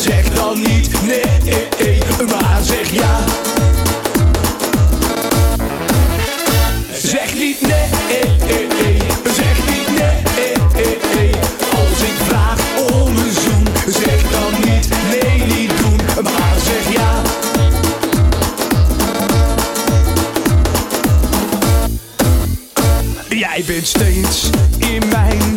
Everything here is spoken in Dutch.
Zeg dan niet nee, eh, eh, maar zeg ja. Zeg niet nee, eh, zeg niet nee. Als ik vraag om een zoen, zeg dan niet nee, niet doen, maar zeg ja. Jij bent steeds in mijn